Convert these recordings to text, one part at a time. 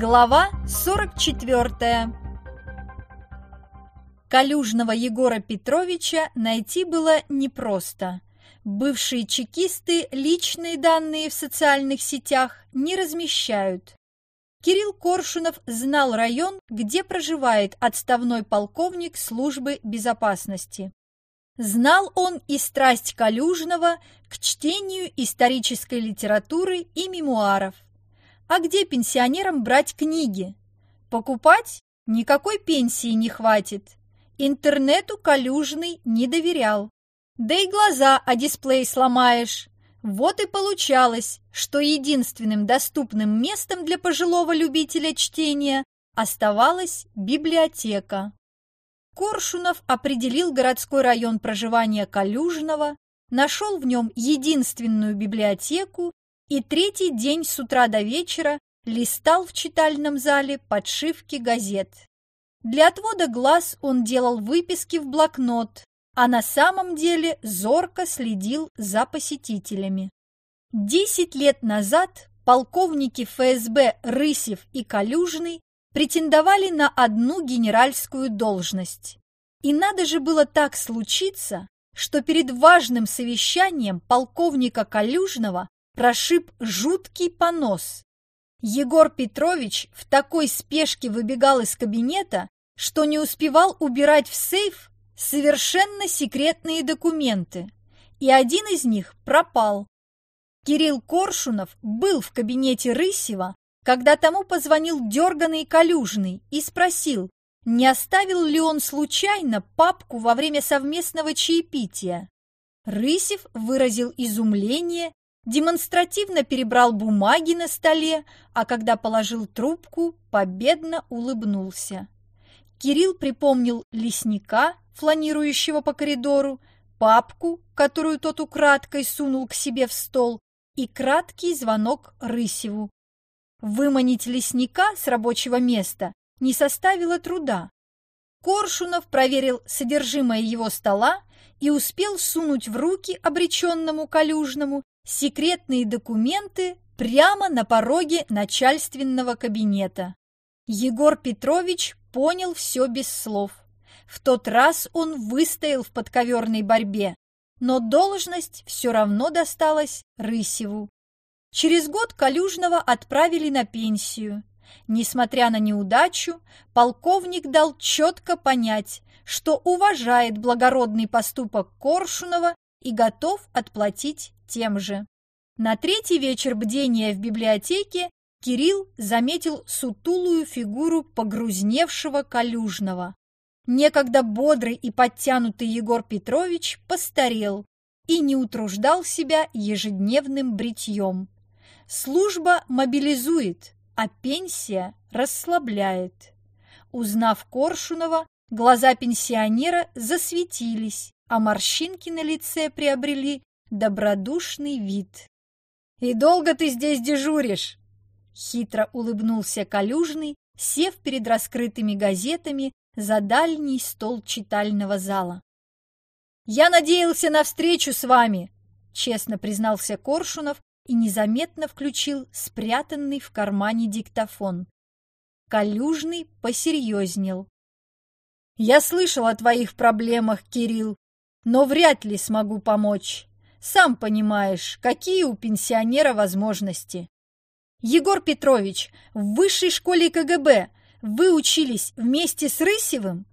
Глава 44 Калюжного Егора Петровича найти было непросто. Бывшие чекисты личные данные в социальных сетях не размещают. Кирилл Коршунов знал район, где проживает отставной полковник службы безопасности. Знал он и страсть Калюжного к чтению исторической литературы и мемуаров – а где пенсионерам брать книги? Покупать? Никакой пенсии не хватит. Интернету Калюжный не доверял. Да и глаза о дисплей сломаешь. Вот и получалось, что единственным доступным местом для пожилого любителя чтения оставалась библиотека. Коршунов определил городской район проживания Калюжного, нашел в нем единственную библиотеку и третий день с утра до вечера листал в читальном зале подшивки газет. Для отвода глаз он делал выписки в блокнот, а на самом деле зорко следил за посетителями. Десять лет назад полковники ФСБ Рысев и Калюжный претендовали на одну генеральскую должность. И надо же было так случиться, что перед важным совещанием полковника Калюжного прошиб жуткий понос. Егор Петрович в такой спешке выбегал из кабинета, что не успевал убирать в сейф совершенно секретные документы, и один из них пропал. Кирилл Коршунов был в кабинете Рысева, когда тому позвонил дерганый Калюжный и спросил, не оставил ли он случайно папку во время совместного чаепития. Рысев выразил изумление демонстративно перебрал бумаги на столе, а когда положил трубку, победно улыбнулся. Кирилл припомнил лесника, фланирующего по коридору, папку, которую тот украдкой сунул к себе в стол, и краткий звонок Рысеву. Выманить лесника с рабочего места не составило труда. Коршунов проверил содержимое его стола и успел сунуть в руки обреченному Калюжному секретные документы прямо на пороге начальственного кабинета. Егор Петрович понял все без слов. В тот раз он выстоял в подковерной борьбе, но должность все равно досталась Рысеву. Через год Калюжного отправили на пенсию. Несмотря на неудачу, полковник дал четко понять, что уважает благородный поступок Коршунова и готов отплатить тем же. На третий вечер бдения в библиотеке Кирилл заметил сутулую фигуру погрузневшего Калюжного. Некогда бодрый и подтянутый Егор Петрович постарел и не утруждал себя ежедневным бритьем. Служба мобилизует, а пенсия расслабляет. Узнав Коршунова, глаза пенсионера засветились, а морщинки на лице приобрели добродушный вид. «И долго ты здесь дежуришь?» Хитро улыбнулся Калюжный, сев перед раскрытыми газетами за дальний стол читального зала. «Я надеялся на встречу с вами», — честно признался Коршунов и незаметно включил спрятанный в кармане диктофон. Калюжный посерьезнел. «Я слышал о твоих проблемах, Кирилл, но вряд ли смогу помочь. Сам понимаешь, какие у пенсионера возможности. Егор Петрович, в высшей школе КГБ вы учились вместе с Рысевым?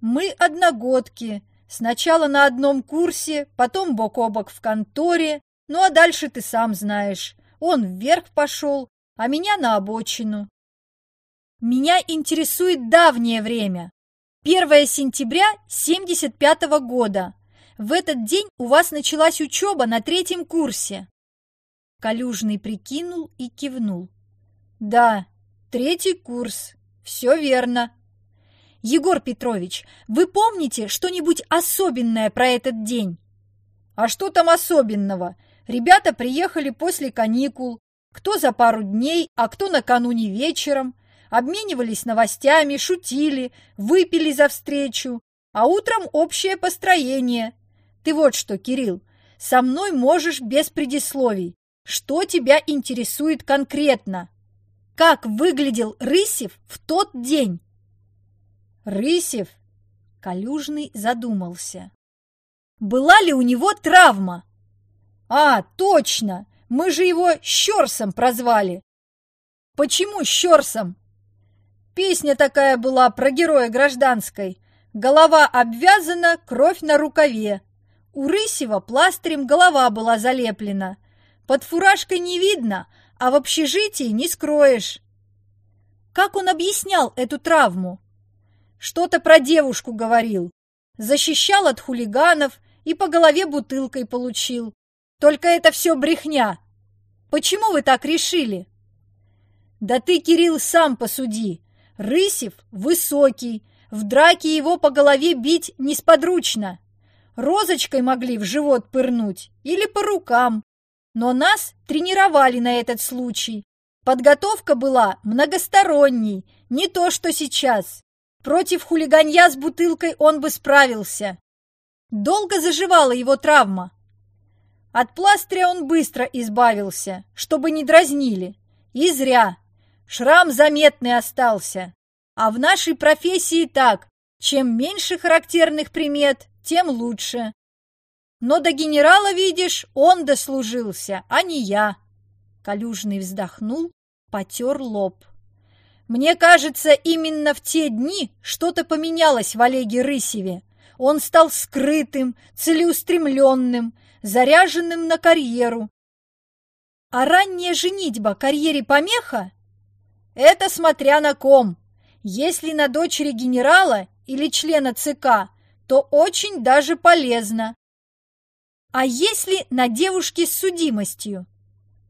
Мы одногодки. Сначала на одном курсе, потом бок о бок в конторе. Ну а дальше ты сам знаешь. Он вверх пошел, а меня на обочину. Меня интересует давнее время. 1 сентября 75 -го года. В этот день у вас началась учеба на третьем курсе. Калюжный прикинул и кивнул. Да, третий курс. Все верно. Егор Петрович, вы помните что-нибудь особенное про этот день? А что там особенного? Ребята приехали после каникул. Кто за пару дней, а кто накануне вечером. Обменивались новостями, шутили, выпили за встречу. А утром общее построение. Ты вот что, Кирилл, со мной можешь без предисловий. Что тебя интересует конкретно? как выглядел Рысев в тот день. Рысев? Калюжный задумался. Была ли у него травма? А, точно! Мы же его Щерсом прозвали. Почему Щерсом? Песня такая была про героя гражданской. Голова обвязана, кровь на рукаве. У Рысева пластырем голова была залеплена. Под фуражкой не видно, а в общежитии не скроешь. Как он объяснял эту травму? Что-то про девушку говорил. Защищал от хулиганов и по голове бутылкой получил. Только это все брехня. Почему вы так решили? Да ты, Кирилл, сам посуди. Рысев высокий, в драке его по голове бить несподручно розочкой могли в живот пырнуть или по рукам. Но нас тренировали на этот случай. Подготовка была многосторонней, не то что сейчас. Против хулиганья с бутылкой он бы справился. Долго заживала его травма. От пластыря он быстро избавился, чтобы не дразнили. И зря. Шрам заметный остался. А в нашей профессии так, чем меньше характерных примет, тем лучше. Но до генерала, видишь, он дослужился, а не я. Калюжный вздохнул, потер лоб. Мне кажется, именно в те дни что-то поменялось в Олеге Рысеве. Он стал скрытым, целеустремленным, заряженным на карьеру. А ранняя женитьба карьере помеха? Это смотря на ком. Если на дочери генерала или члена ЦК, то очень даже полезно. А если на девушке с судимостью?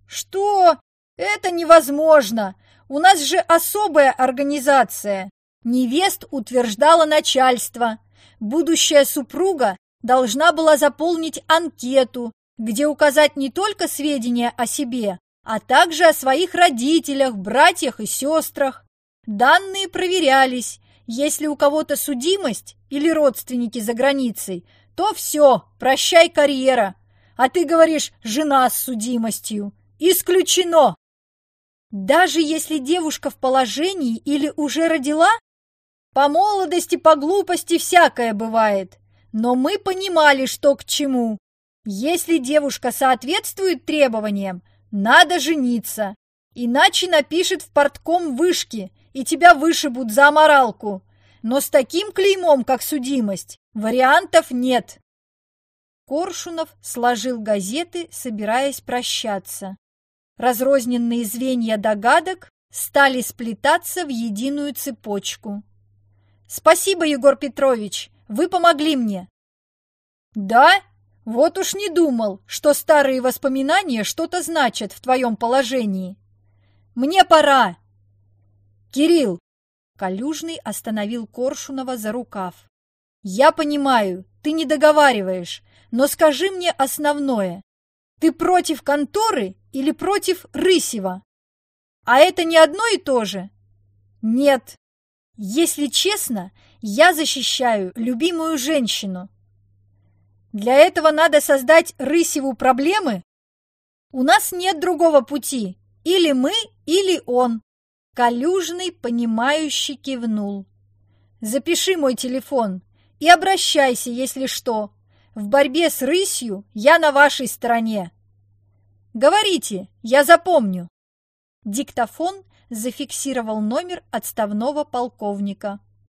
Что? Это невозможно. У нас же особая организация. Невест утверждало начальство. Будущая супруга должна была заполнить анкету, где указать не только сведения о себе, а также о своих родителях, братьях и сестрах. Данные проверялись, если у кого-то судимость или родственники за границей, то все, прощай карьера. А ты говоришь, жена с судимостью. Исключено. Даже если девушка в положении или уже родила? По молодости, по глупости всякое бывает. Но мы понимали, что к чему. Если девушка соответствует требованиям, надо жениться. Иначе напишет в портком вышки, и тебя вышибут за аморалку. Но с таким клеймом, как судимость, вариантов нет. Коршунов сложил газеты, собираясь прощаться. Разрозненные звенья догадок стали сплетаться в единую цепочку. «Спасибо, Егор Петрович, вы помогли мне!» «Да? Вот уж не думал, что старые воспоминания что-то значат в твоем положении. Мне пора!» «Кирилл!» Калюжный остановил Коршунова за рукав. «Я понимаю, ты не договариваешь, но скажи мне основное. Ты против конторы или против Рысева? А это не одно и то же?» «Нет. Если честно, я защищаю любимую женщину. Для этого надо создать Рысеву проблемы? У нас нет другого пути. Или мы, или он. Калюжный, понимающий, кивнул. «Запиши мой телефон и обращайся, если что. В борьбе с рысью я на вашей стороне». «Говорите, я запомню». Диктофон зафиксировал номер отставного полковника.